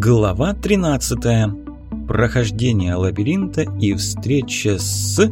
Глава 13. Прохождение лабиринта и встреча с...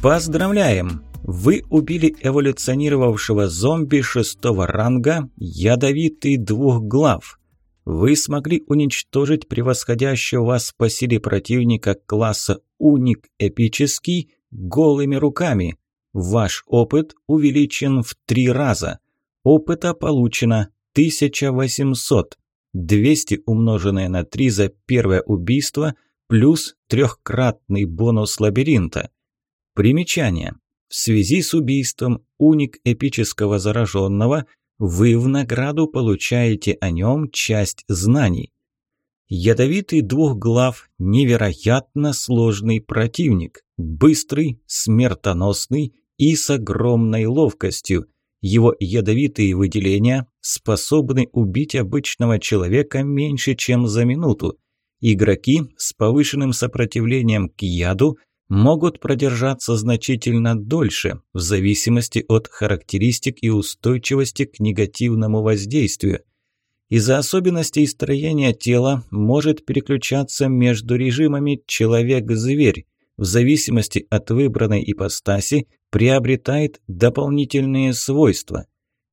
Поздравляем! Вы убили эволюционировавшего зомби шестого ранга «Ядовитый двухглав». Вы смогли уничтожить превосходящего вас по силе противника класса «Уник эпический» голыми руками. Ваш опыт увеличен в три раза. Опыта получено 1800. 200 умноженное на 3 за первое убийство плюс трехкратный бонус лабиринта. Примечание. В связи с убийством уник эпического зараженного вы в награду получаете о нем часть знаний. Ядовитый двухглав – невероятно сложный противник, быстрый, смертоносный и с огромной ловкостью. Его ядовитые выделения способны убить обычного человека меньше, чем за минуту. Игроки с повышенным сопротивлением к яду могут продержаться значительно дольше, в зависимости от характеристик и устойчивости к негативному воздействию. Из-за особенностей строения тела может переключаться между режимами человек-зверь, в зависимости от выбранной ипостаси приобретает дополнительные свойства.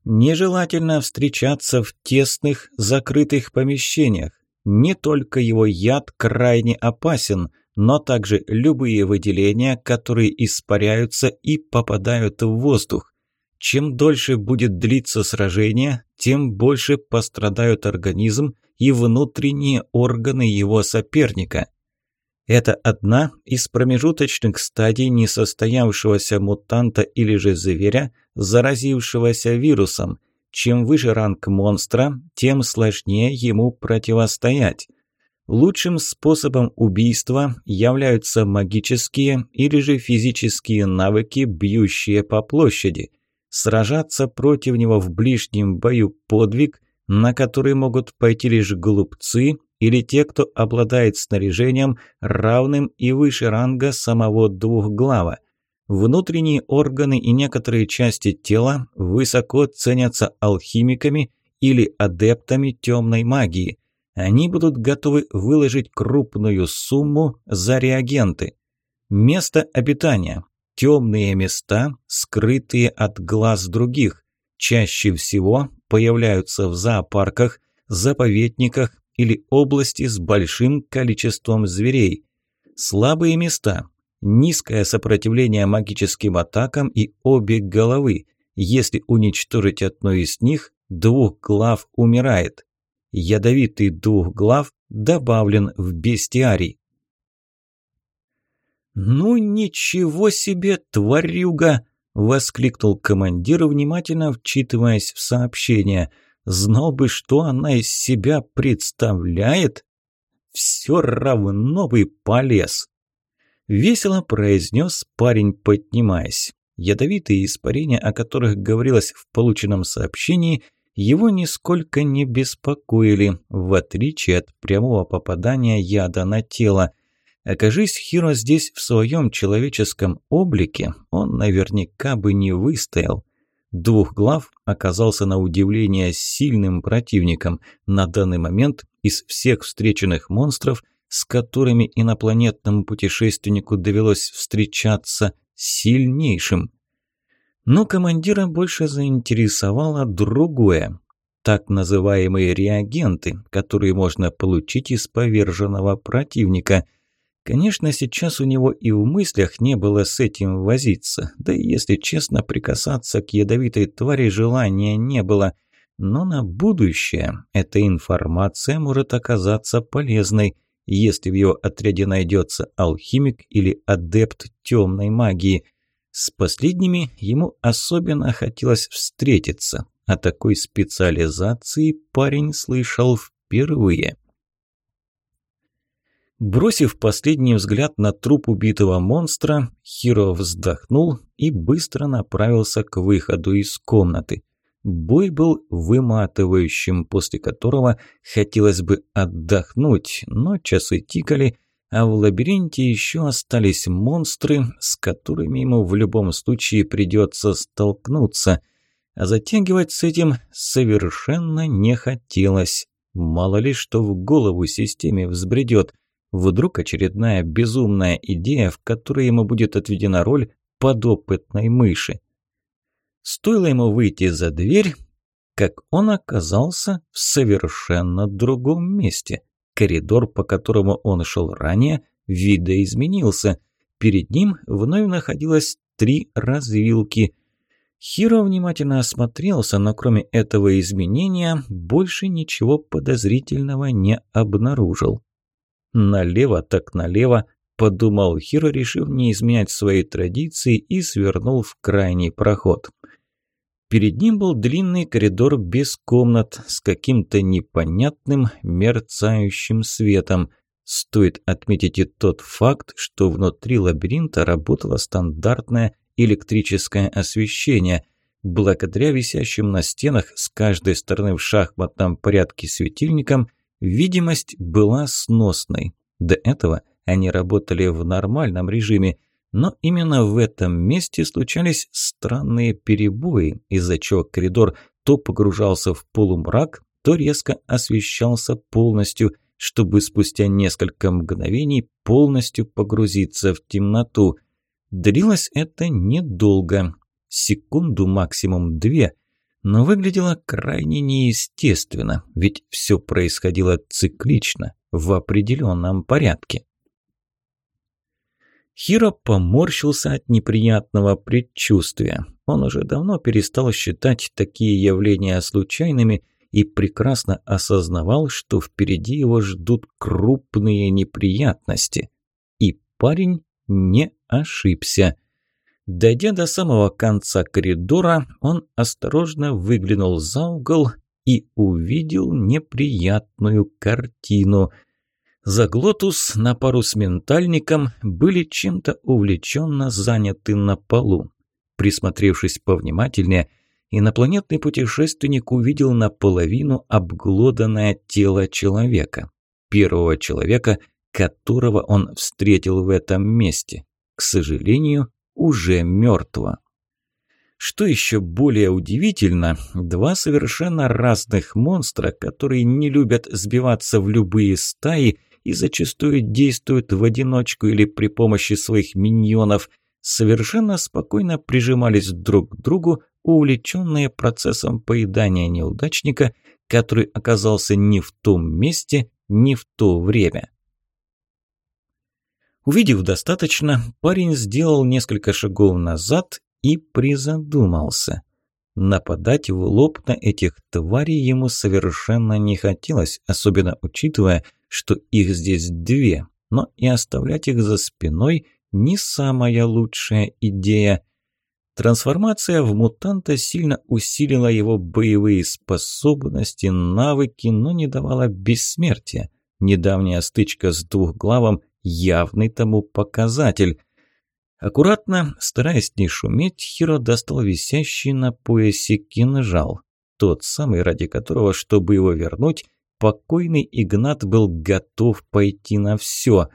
Нежелательно встречаться в тесных, закрытых помещениях. Не только его яд крайне опасен – но также любые выделения, которые испаряются и попадают в воздух. Чем дольше будет длиться сражение, тем больше пострадают организм и внутренние органы его соперника. Это одна из промежуточных стадий несостоявшегося мутанта или же зверя, заразившегося вирусом. Чем выше ранг монстра, тем сложнее ему противостоять. Лучшим способом убийства являются магические или же физические навыки, бьющие по площади. Сражаться против него в ближнем бою – подвиг, на который могут пойти лишь глупцы или те, кто обладает снаряжением, равным и выше ранга самого двухглава. Внутренние органы и некоторые части тела высоко ценятся алхимиками или адептами темной магии – они будут готовы выложить крупную сумму за реагенты. Место обитания. Темные места, скрытые от глаз других. Чаще всего появляются в зоопарках, заповедниках или области с большим количеством зверей. Слабые места. Низкое сопротивление магическим атакам и обе головы. Если уничтожить одну из них, двух глав умирает ядовитый дух глав добавлен в бестиарий. «Ну ничего себе, тварюга!» – воскликнул командир, внимательно вчитываясь в сообщение. «Знал бы, что она из себя представляет, все равно бы полез!» Весело произнес парень, поднимаясь. Ядовитые испарения, о которых говорилось в полученном сообщении – его нисколько не беспокоили, в отличие от прямого попадания яда на тело. Окажись Хиро здесь в своем человеческом облике, он наверняка бы не выстоял. Двухглав оказался на удивление сильным противником. На данный момент из всех встреченных монстров, с которыми инопланетному путешественнику довелось встречаться, сильнейшим – но командира больше заинтересовало другое. Так называемые реагенты, которые можно получить из поверженного противника. Конечно, сейчас у него и в мыслях не было с этим возиться, да и, если честно, прикасаться к ядовитой твари желания не было. Но на будущее эта информация может оказаться полезной, если в его отряде найдется алхимик или адепт темной магии – с последними ему особенно хотелось встретиться. О такой специализации парень слышал впервые. Бросив последний взгляд на труп убитого монстра, Хиро вздохнул и быстро направился к выходу из комнаты. Бой был выматывающим, после которого хотелось бы отдохнуть, но часы тикали, а в лабиринте еще остались монстры, с которыми ему в любом случае придется столкнуться. А затягивать с этим совершенно не хотелось. Мало ли что в голову системе взбредет. Вдруг очередная безумная идея, в которой ему будет отведена роль подопытной мыши. Стоило ему выйти за дверь, как он оказался в совершенно другом месте. Коридор, по которому он шел ранее, видоизменился. Перед ним вновь находилось три развилки. Хиро внимательно осмотрелся, но кроме этого изменения больше ничего подозрительного не обнаружил. «Налево так налево», – подумал Хиро, решив не изменять свои традиции и свернул в крайний проход. Перед ним был длинный коридор без комнат с каким-то непонятным мерцающим светом. Стоит отметить и тот факт, что внутри лабиринта работало стандартное электрическое освещение. Благодаря висящим на стенах с каждой стороны в шахматном порядке светильникам видимость была сносной. До этого они работали в нормальном режиме, но именно в этом месте случались странные перебои, из-за чего коридор то погружался в полумрак, то резко освещался полностью, чтобы спустя несколько мгновений полностью погрузиться в темноту. Длилось это недолго, секунду максимум две, но выглядело крайне неестественно, ведь все происходило циклично, в определенном порядке. Хиро поморщился от неприятного предчувствия. Он уже давно перестал считать такие явления случайными и прекрасно осознавал, что впереди его ждут крупные неприятности. И парень не ошибся. Дойдя до самого конца коридора, он осторожно выглянул за угол и увидел неприятную картину – Заглотус на пару с ментальником были чем-то увлеченно заняты на полу. Присмотревшись повнимательнее, инопланетный путешественник увидел наполовину обглоданное тело человека. Первого человека, которого он встретил в этом месте. К сожалению, уже мертвого. Что еще более удивительно, два совершенно разных монстра, которые не любят сбиваться в любые стаи и зачастую действуют в одиночку или при помощи своих миньонов, совершенно спокойно прижимались друг к другу, увлеченные процессом поедания неудачника, который оказался не в том месте, не в то время. Увидев достаточно, парень сделал несколько шагов назад и призадумался. Нападать в лоб на этих тварей ему совершенно не хотелось, особенно учитывая, что их здесь две, но и оставлять их за спиной не самая лучшая идея. Трансформация в мутанта сильно усилила его боевые способности, навыки, но не давала бессмертия. Недавняя стычка с двухглавом – явный тому показатель. Аккуратно, стараясь не шуметь, Хиро достал висящий на поясе кинжал. Тот самый, ради которого, чтобы его вернуть, покойный Игнат был готов пойти на все.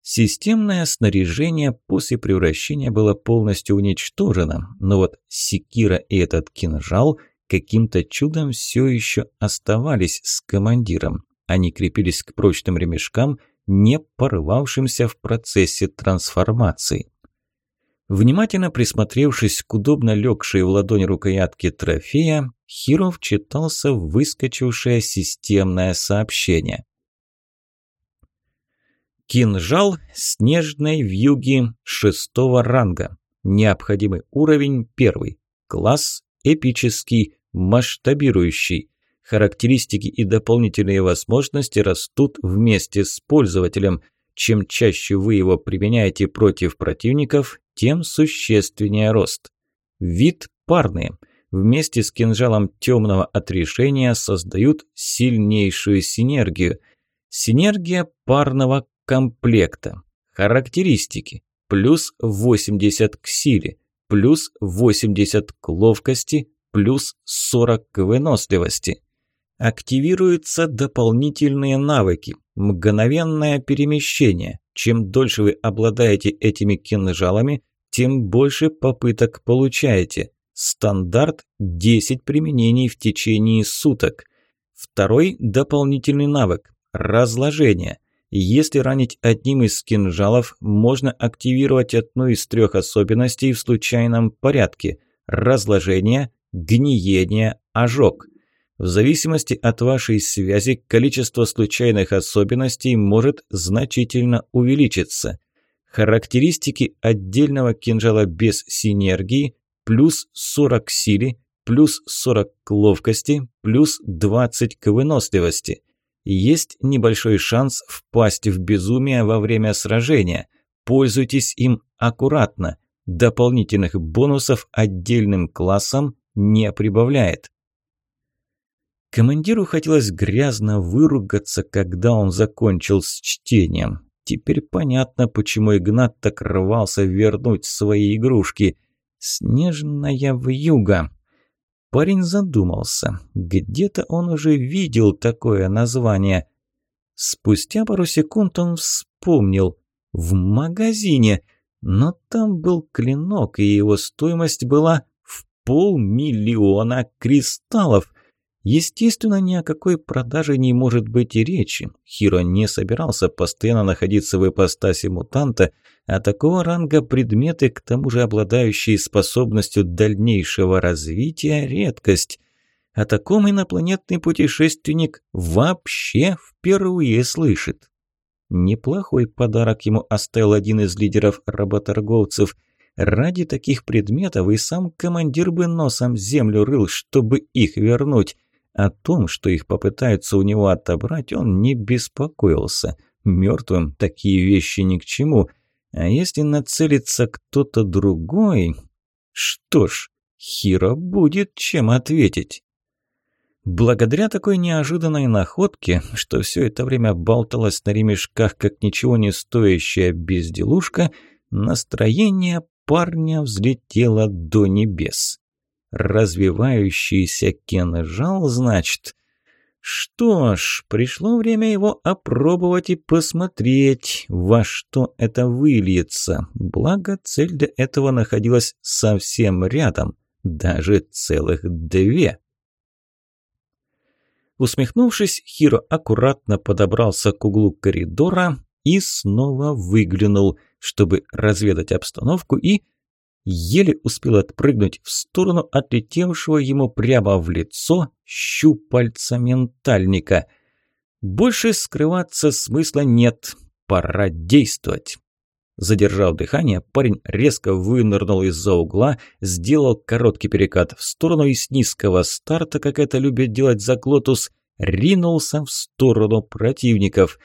Системное снаряжение после превращения было полностью уничтожено, но вот секира и этот кинжал каким-то чудом все еще оставались с командиром. Они крепились к прочным ремешкам, не порвавшимся в процессе трансформации. Внимательно присмотревшись к удобно легшей в ладонь рукоятке трофея, Хиров читался в выскочившее системное сообщение. Кинжал снежной вьюги шестого ранга. Необходимый уровень первый. Класс эпический, масштабирующий. Характеристики и дополнительные возможности растут вместе с пользователем. Чем чаще вы его применяете против противников, тем существеннее рост. Вид парный. Вместе с кинжалом темного отрешения создают сильнейшую синергию. Синергия парного комплекта. Характеристики. Плюс 80 к силе, плюс 80 к ловкости, плюс 40 к выносливости. Активируются дополнительные навыки. Мгновенное перемещение, Чем дольше вы обладаете этими кинжалами, тем больше попыток получаете. Стандарт – 10 применений в течение суток. Второй дополнительный навык – разложение. Если ранить одним из кинжалов, можно активировать одну из трех особенностей в случайном порядке – разложение, гниение, ожог. В зависимости от вашей связи, количество случайных особенностей может значительно увеличиться. Характеристики отдельного кинжала без синергии – плюс 40 к силе, плюс 40 к ловкости, плюс 20 к выносливости – есть небольшой шанс впасть в безумие во время сражения. Пользуйтесь им аккуратно. Дополнительных бонусов отдельным классам не прибавляет. Командиру хотелось грязно выругаться, когда он закончил с чтением. Теперь понятно, почему Игнат так рвался вернуть свои игрушки. «Снежная вьюга». Парень задумался. Где-то он уже видел такое название. Спустя пару секунд он вспомнил. В магазине. Но там был клинок, и его стоимость была в полмиллиона кристаллов. Естественно, ни о какой продаже не может быть и речи. Хиро не собирался постоянно находиться в ипостаси мутанта, а такого ранга предметы, к тому же обладающие способностью дальнейшего развития, редкость. О таком инопланетный путешественник вообще впервые слышит. Неплохой подарок ему оставил один из лидеров работорговцев. Ради таких предметов и сам командир бы носом землю рыл, чтобы их вернуть. О том, что их попытаются у него отобрать, он не беспокоился. Мертвым такие вещи ни к чему. А если нацелится кто-то другой... Что ж, Хиро будет чем ответить. Благодаря такой неожиданной находке, что все это время болталось на ремешках, как ничего не стоящая безделушка, настроение парня взлетело до небес. Развивающийся кинжал, значит. Что ж, пришло время его опробовать и посмотреть, во что это выльется. Благо, цель для этого находилась совсем рядом, даже целых две. Усмехнувшись, Хиро аккуратно подобрался к углу коридора и снова выглянул, чтобы разведать обстановку и еле успел отпрыгнуть в сторону отлетевшего ему прямо в лицо щупальца ментальника. Больше скрываться смысла нет, пора действовать. Задержав дыхание, парень резко вынырнул из-за угла, сделал короткий перекат в сторону и с низкого старта, как это любит делать Заклотус, ринулся в сторону противников.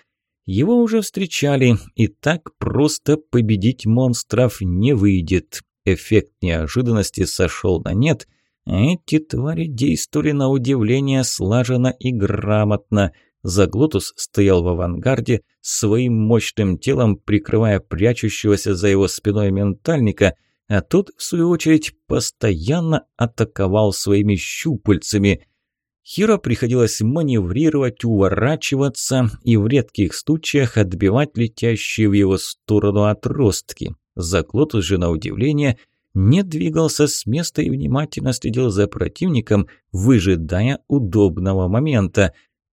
Его уже встречали, и так просто победить монстров не выйдет. Эффект неожиданности сошел на нет. Эти твари действовали на удивление слаженно и грамотно. Заглотус стоял в авангарде, своим мощным телом прикрывая прячущегося за его спиной ментальника, а тот, в свою очередь, постоянно атаковал своими щупальцами. Хиро приходилось маневрировать, уворачиваться и в редких случаях отбивать летящие в его сторону отростки. Заклотус же, на удивление, не двигался с места и внимательно следил за противником, выжидая удобного момента.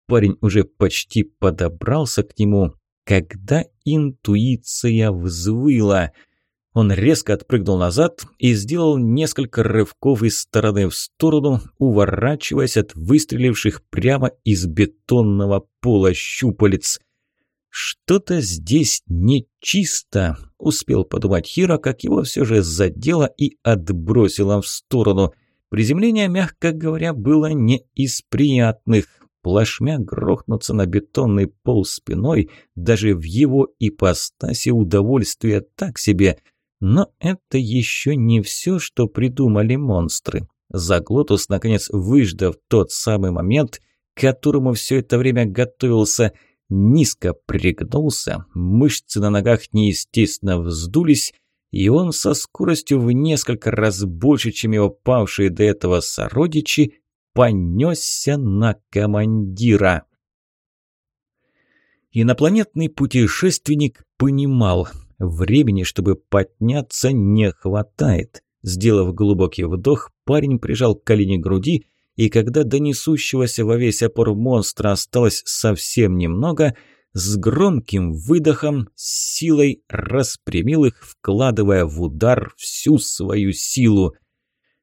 Парень уже почти подобрался к нему, когда интуиция взвыла. Он резко отпрыгнул назад и сделал несколько рывков из стороны в сторону, уворачиваясь от выстреливших прямо из бетонного пола щупалец. «Что-то здесь нечисто», – успел подумать Хиро, как его все же задело и отбросило в сторону. Приземление, мягко говоря, было не из приятных. Плашмя грохнуться на бетонный пол спиной, даже в его ипостаси удовольствие так себе. Но это еще не все, что придумали монстры. Заглотус, наконец, выждав тот самый момент, к которому все это время готовился – низко пригнулся, мышцы на ногах неестественно вздулись, и он со скоростью в несколько раз больше, чем его павшие до этого сородичи, понесся на командира. Инопланетный путешественник понимал, времени, чтобы подняться, не хватает. Сделав глубокий вдох, парень прижал колени к груди, и когда до несущегося во весь опор монстра осталось совсем немного, с громким выдохом, силой распрямил их, вкладывая в удар всю свою силу –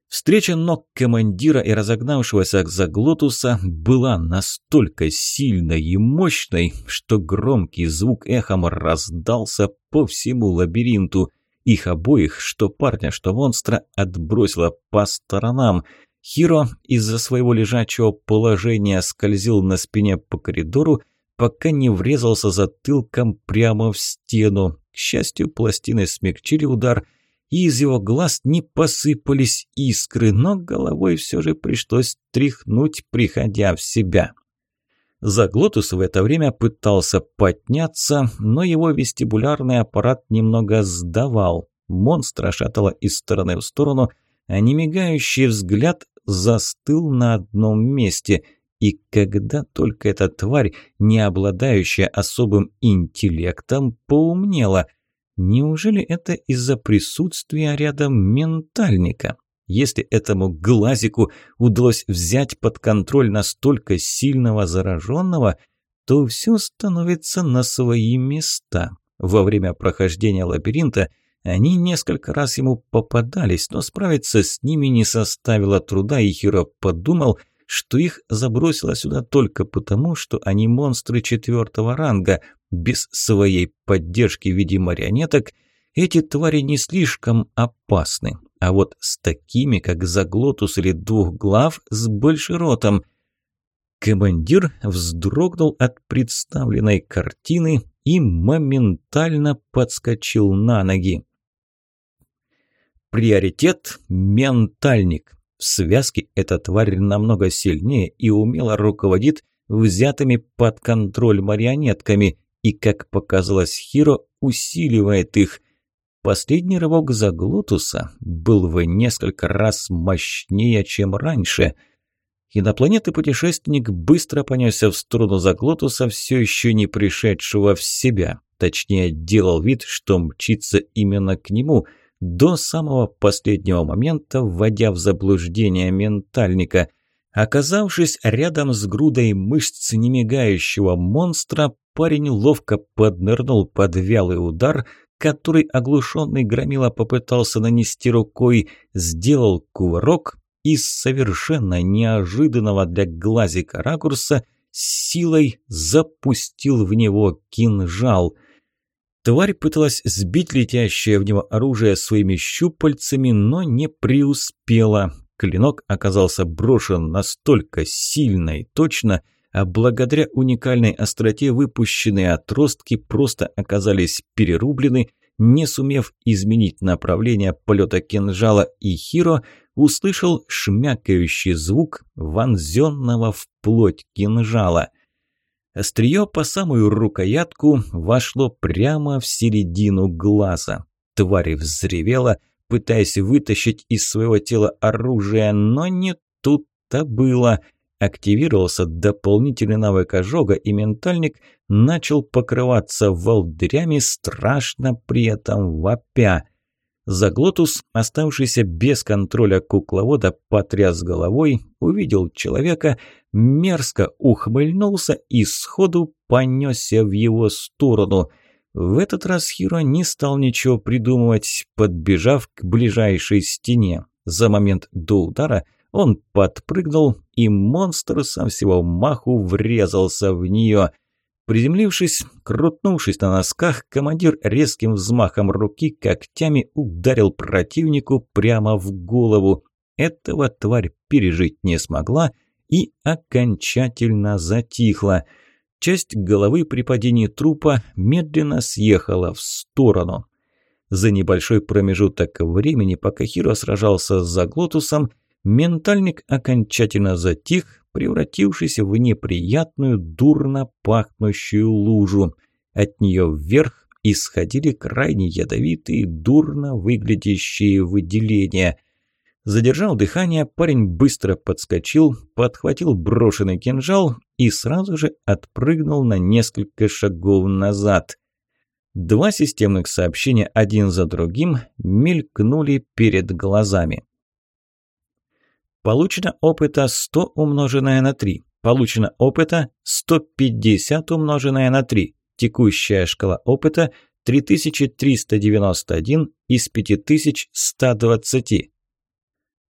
Встреча ног командира и разогнавшегося Заглотуса была настолько сильной и мощной, что громкий звук эхом раздался по всему лабиринту. Их обоих, что парня, что монстра, отбросило по сторонам. Хиро из-за своего лежачего положения скользил на спине по коридору, пока не врезался затылком прямо в стену. К счастью, пластины смягчили удар – и из его глаз не посыпались искры, но головой все же пришлось тряхнуть, приходя в себя. Заглотус в это время пытался подняться, но его вестибулярный аппарат немного сдавал. Монстра шатало из стороны в сторону, а немигающий взгляд застыл на одном месте. И когда только эта тварь, не обладающая особым интеллектом, поумнела – Неужели это из-за присутствия рядом ментальника? Если этому глазику удалось взять под контроль настолько сильного зараженного, то все становится на свои места. Во время прохождения лабиринта они несколько раз ему попадались, но справиться с ними не составило труда, и Хиро подумал, что их забросило сюда только потому, что они монстры четвертого ранга – без своей поддержки в виде марионеток эти твари не слишком опасны. А вот с такими, как Заглотус или Двухглав, с Большеротом. Командир вздрогнул от представленной картины и моментально подскочил на ноги. Приоритет – ментальник. В связке эта тварь намного сильнее и умело руководит взятыми под контроль марионетками, и, как показалось Хиро, усиливает их. Последний рывок Заглотуса был в несколько раз мощнее, чем раньше. Инопланетный путешественник быстро понесся в сторону Заглотуса, все еще не пришедшего в себя. Точнее, делал вид, что мчится именно к нему, до самого последнего момента вводя в заблуждение ментальника. Оказавшись рядом с грудой мышц немигающего монстра, парень ловко поднырнул под вялый удар, который оглушенный громила попытался нанести рукой, сделал кувырок и совершенно неожиданного для глазика ракурса силой запустил в него кинжал. Тварь пыталась сбить летящее в него оружие своими щупальцами, но не преуспела. Клинок оказался брошен настолько сильно и точно – а благодаря уникальной остроте выпущенные отростки просто оказались перерублены, не сумев изменить направление полета кинжала, и Хиро услышал шмякающий звук вонзенного в плоть кинжала. Острие по самую рукоятку вошло прямо в середину глаза. Тварь взревела, пытаясь вытащить из своего тела оружие, но не тут-то было – Активировался дополнительный навык ожога, и ментальник начал покрываться волдырями, страшно при этом вопя. Заглотус, оставшийся без контроля кукловода, потряс головой, увидел человека, мерзко ухмыльнулся и сходу понесся в его сторону. В этот раз Хиро не стал ничего придумывать, подбежав к ближайшей стене. За момент до удара – он подпрыгнул, и монстр со всего маху врезался в нее. Приземлившись, крутнувшись на носках, командир резким взмахом руки когтями ударил противнику прямо в голову. Этого тварь пережить не смогла и окончательно затихла. Часть головы при падении трупа медленно съехала в сторону. За небольшой промежуток времени, пока Хиро сражался с Заглотусом, Ментальник окончательно затих, превратившись в неприятную, дурно пахнущую лужу. От нее вверх исходили крайне ядовитые, дурно выглядящие выделения. Задержал дыхание, парень быстро подскочил, подхватил брошенный кинжал и сразу же отпрыгнул на несколько шагов назад. Два системных сообщения один за другим мелькнули перед глазами. Получено опыта 100 умноженное на 3. Получено опыта 150 умноженное на 3. Текущая шкала опыта 3391 из 5120.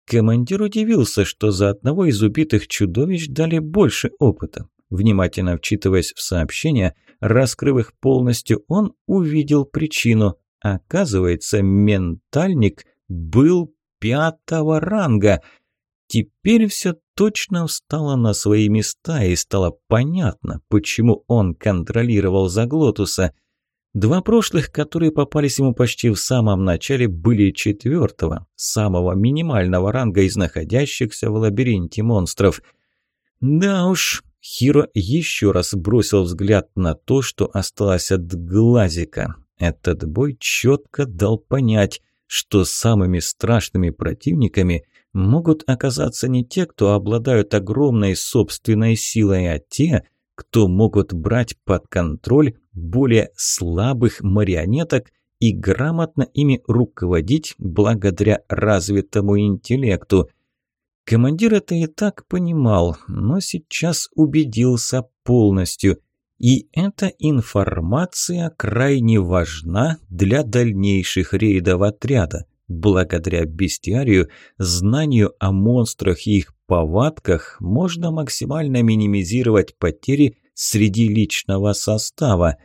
Командир удивился, что за одного из убитых чудовищ дали больше опыта. Внимательно вчитываясь в сообщения, раскрыв их полностью, он увидел причину. Оказывается, ментальник был пятого ранга. Теперь все точно встало на свои места и стало понятно, почему он контролировал Заглотуса – Два прошлых, которые попались ему почти в самом начале, были четвертого, самого минимального ранга из находящихся в лабиринте монстров. Да уж, Хиро еще раз бросил взгляд на то, что осталось от глазика. Этот бой четко дал понять, что самыми страшными противниками могут оказаться не те, кто обладают огромной собственной силой, а те, кто могут брать под контроль более слабых марионеток и грамотно ими руководить благодаря развитому интеллекту. Командир это и так понимал, но сейчас убедился полностью. И эта информация крайне важна для дальнейших рейдов отряда. Благодаря бестиарию, знанию о монстрах и их повадках можно максимально минимизировать потери среди личного состава.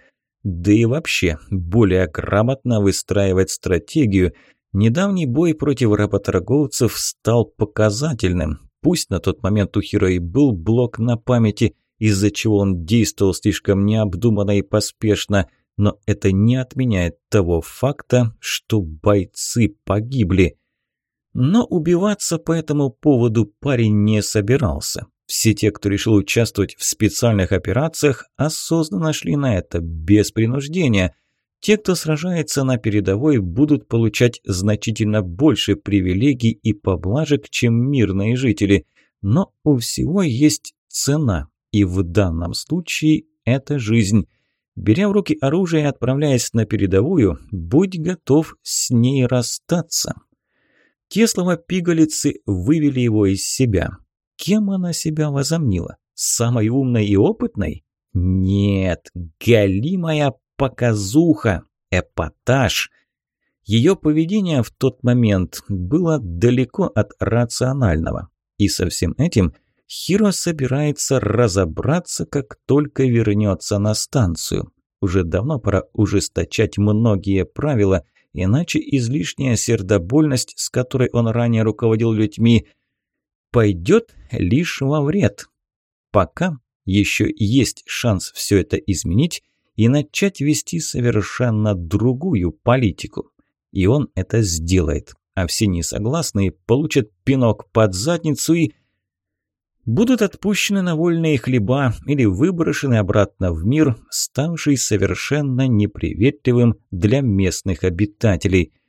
Да и вообще, более грамотно выстраивать стратегию. Недавний бой против работорговцев стал показательным. Пусть на тот момент у Хиро и был блок на памяти, из-за чего он действовал слишком необдуманно и поспешно, но это не отменяет того факта, что бойцы погибли. Но убиваться по этому поводу парень не собирался. Все те, кто решил участвовать в специальных операциях, осознанно шли на это, без принуждения. Те, кто сражается на передовой, будут получать значительно больше привилегий и поблажек, чем мирные жители. Но у всего есть цена, и в данном случае это жизнь. Беря в руки оружие и отправляясь на передовую, будь готов с ней расстаться. Те слова пигалицы вывели его из себя. Кем она себя возомнила? Самой умной и опытной? Нет, галимая показуха, эпатаж. Ее поведение в тот момент было далеко от рационального. И со всем этим Хиро собирается разобраться, как только вернется на станцию. Уже давно пора ужесточать многие правила, иначе излишняя сердобольность, с которой он ранее руководил людьми – пойдет лишь во вред. Пока еще есть шанс все это изменить и начать вести совершенно другую политику. И он это сделает. А все несогласные получат пинок под задницу и будут отпущены на вольные хлеба или выброшены обратно в мир, ставший совершенно неприветливым для местных обитателей –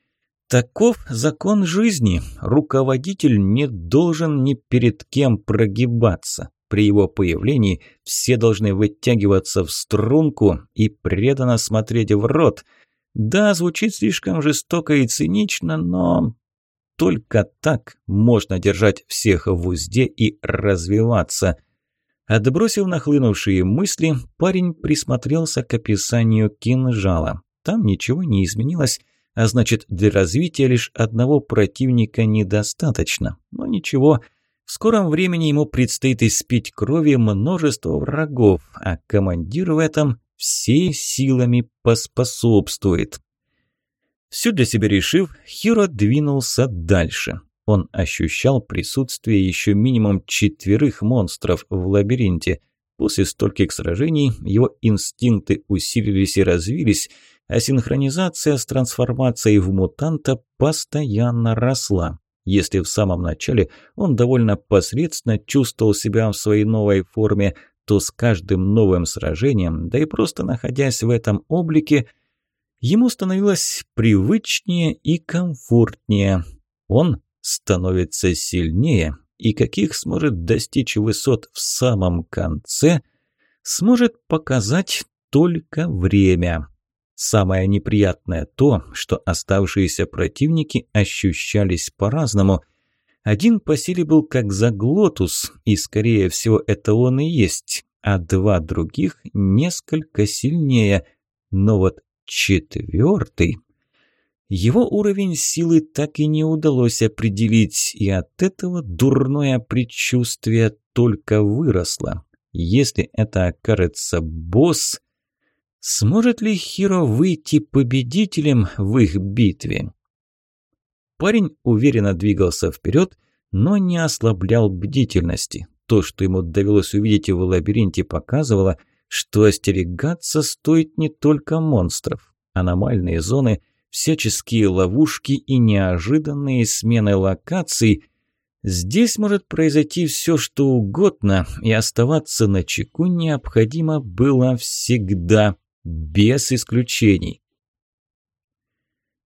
Таков закон жизни. Руководитель не должен ни перед кем прогибаться. При его появлении все должны вытягиваться в струнку и преданно смотреть в рот. Да, звучит слишком жестоко и цинично, но только так можно держать всех в узде и развиваться. Отбросив нахлынувшие мысли, парень присмотрелся к описанию кинжала. Там ничего не изменилось, а значит, для развития лишь одного противника недостаточно. Но ничего, в скором времени ему предстоит испить крови множество врагов, а командир в этом всей силами поспособствует. Все для себя решив, Хиро двинулся дальше. Он ощущал присутствие еще минимум четверых монстров в лабиринте. После стольких сражений его инстинкты усилились и развились – а синхронизация с трансформацией в мутанта постоянно росла. Если в самом начале он довольно посредственно чувствовал себя в своей новой форме, то с каждым новым сражением, да и просто находясь в этом облике, ему становилось привычнее и комфортнее. Он становится сильнее и каких сможет достичь высот в самом конце, сможет показать только время. Самое неприятное то, что оставшиеся противники ощущались по-разному. Один по силе был как заглотус, и скорее всего это он и есть, а два других несколько сильнее. Но вот четвертый... Его уровень силы так и не удалось определить, и от этого дурное предчувствие только выросло. Если это окажется босс, сможет ли Хиро выйти победителем в их битве? Парень уверенно двигался вперед, но не ослаблял бдительности. То, что ему довелось увидеть в лабиринте, показывало, что остерегаться стоит не только монстров. Аномальные зоны – всяческие ловушки и неожиданные смены локаций. Здесь может произойти все, что угодно, и оставаться на чеку необходимо было всегда, без исключений.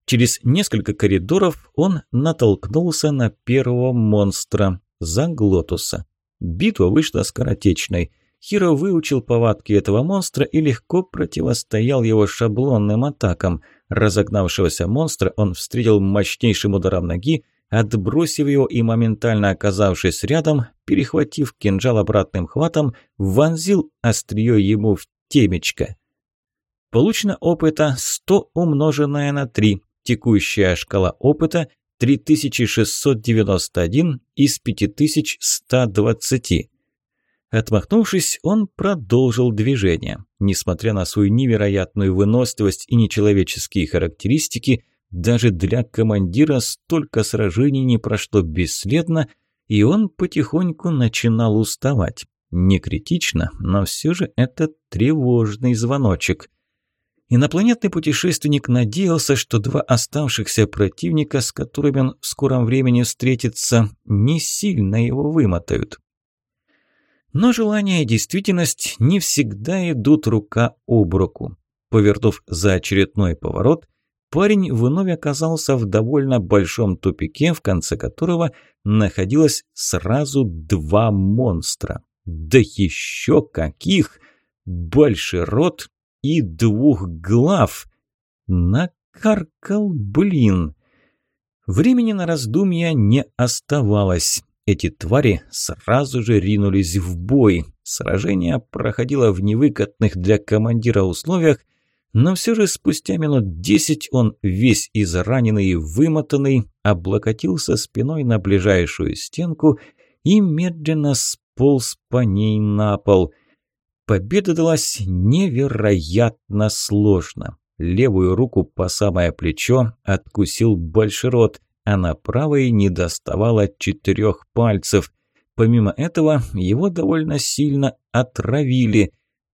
Через несколько коридоров он натолкнулся на первого монстра – Заглотуса. Битва вышла скоротечной. Хиро выучил повадки этого монстра и легко противостоял его шаблонным атакам – Разогнавшегося монстра он встретил мощнейшим ударом ноги, отбросив его и моментально оказавшись рядом, перехватив кинжал обратным хватом, вонзил острие ему в темечко. Получено опыта 100 умноженное на 3. Текущая шкала опыта 3691 из 5120. Отмахнувшись, он продолжил движение. Несмотря на свою невероятную выносливость и нечеловеческие характеристики, даже для командира столько сражений не прошло бесследно, и он потихоньку начинал уставать. Не критично, но все же это тревожный звоночек. Инопланетный путешественник надеялся, что два оставшихся противника, с которыми он в скором времени встретится, не сильно его вымотают. Но желание и действительность не всегда идут рука об руку. Повернув за очередной поворот, парень вновь оказался в довольно большом тупике, в конце которого находилось сразу два монстра. Да еще каких! Больший рот и двух глав! Накаркал, блин! Времени на раздумья не оставалось. Эти твари сразу же ринулись в бой. Сражение проходило в невыгодных для командира условиях, но все же спустя минут десять он, весь израненный и вымотанный, облокотился спиной на ближайшую стенку и медленно сполз по ней на пол. Победа далась невероятно сложно. Левую руку по самое плечо откусил большерот а на правой не доставало четырех пальцев. Помимо этого, его довольно сильно отравили,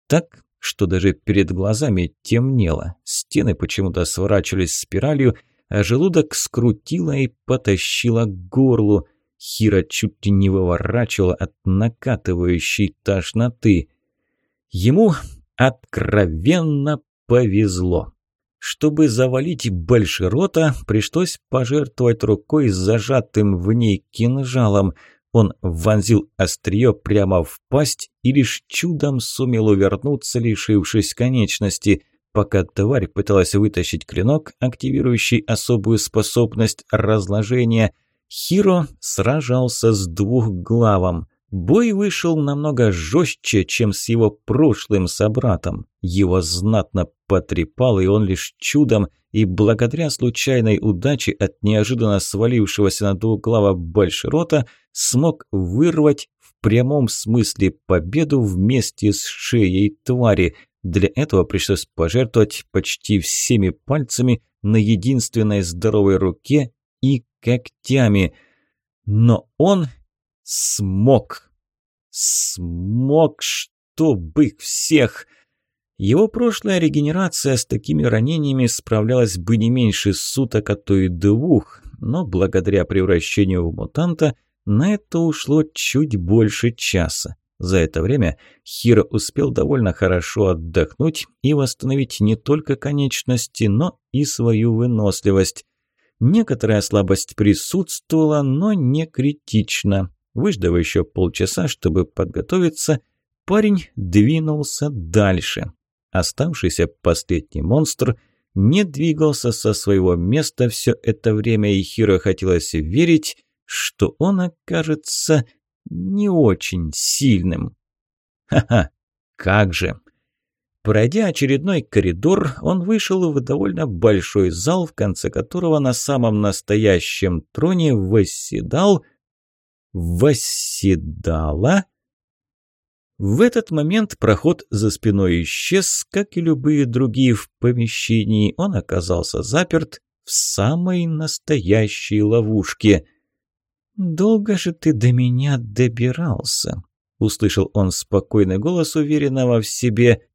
так, что даже перед глазами темнело. Стены почему-то сворачивались спиралью, а желудок скрутило и потащило к горлу. Хира чуть не выворачивала от накатывающей тошноты. Ему откровенно повезло. Чтобы завалить Большерота, пришлось пожертвовать рукой с зажатым в ней кинжалом. Он вонзил острие прямо в пасть и лишь чудом сумел увернуться, лишившись конечности. Пока тварь пыталась вытащить клинок, активирующий особую способность разложения, Хиро сражался с двухглавом. Бой вышел намного жестче, чем с его прошлым собратом. Его знатно потрепал, и он лишь чудом и благодаря случайной удаче от неожиданно свалившегося на двуглава Большерота смог вырвать в прямом смысле победу вместе с шеей твари. Для этого пришлось пожертвовать почти всеми пальцами на единственной здоровой руке и когтями. Но он Смог. Смог, чтобы всех... Его прошлая регенерация с такими ранениями справлялась бы не меньше суток, а то и двух, но благодаря превращению в мутанта на это ушло чуть больше часа. За это время Хиро успел довольно хорошо отдохнуть и восстановить не только конечности, но и свою выносливость. Некоторая слабость присутствовала, но не критично. Выждав еще полчаса, чтобы подготовиться, парень двинулся дальше. Оставшийся последний монстр не двигался со своего места все это время, и Хиро хотелось верить, что он окажется не очень сильным. Ха-ха, как же! Пройдя очередной коридор, он вышел в довольно большой зал, в конце которого на самом настоящем троне восседал... Восседала... В этот момент проход за спиной исчез, как и любые другие в помещении. Он оказался заперт в самой настоящей ловушке. «Долго же ты до меня добирался?» — услышал он спокойный голос уверенного в себе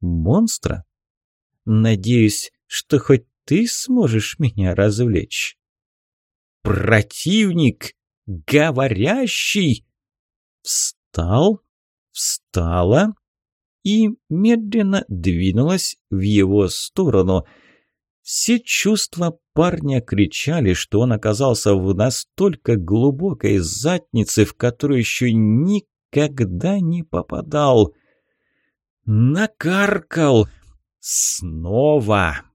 монстра? Надеюсь, что хоть ты сможешь меня развлечь. Противник, говорящий, встал, встала и медленно двинулась в его сторону. Все чувства парня кричали, что он оказался в настолько глубокой заднице, в которую еще никогда не попадал. Накаркал. Снова.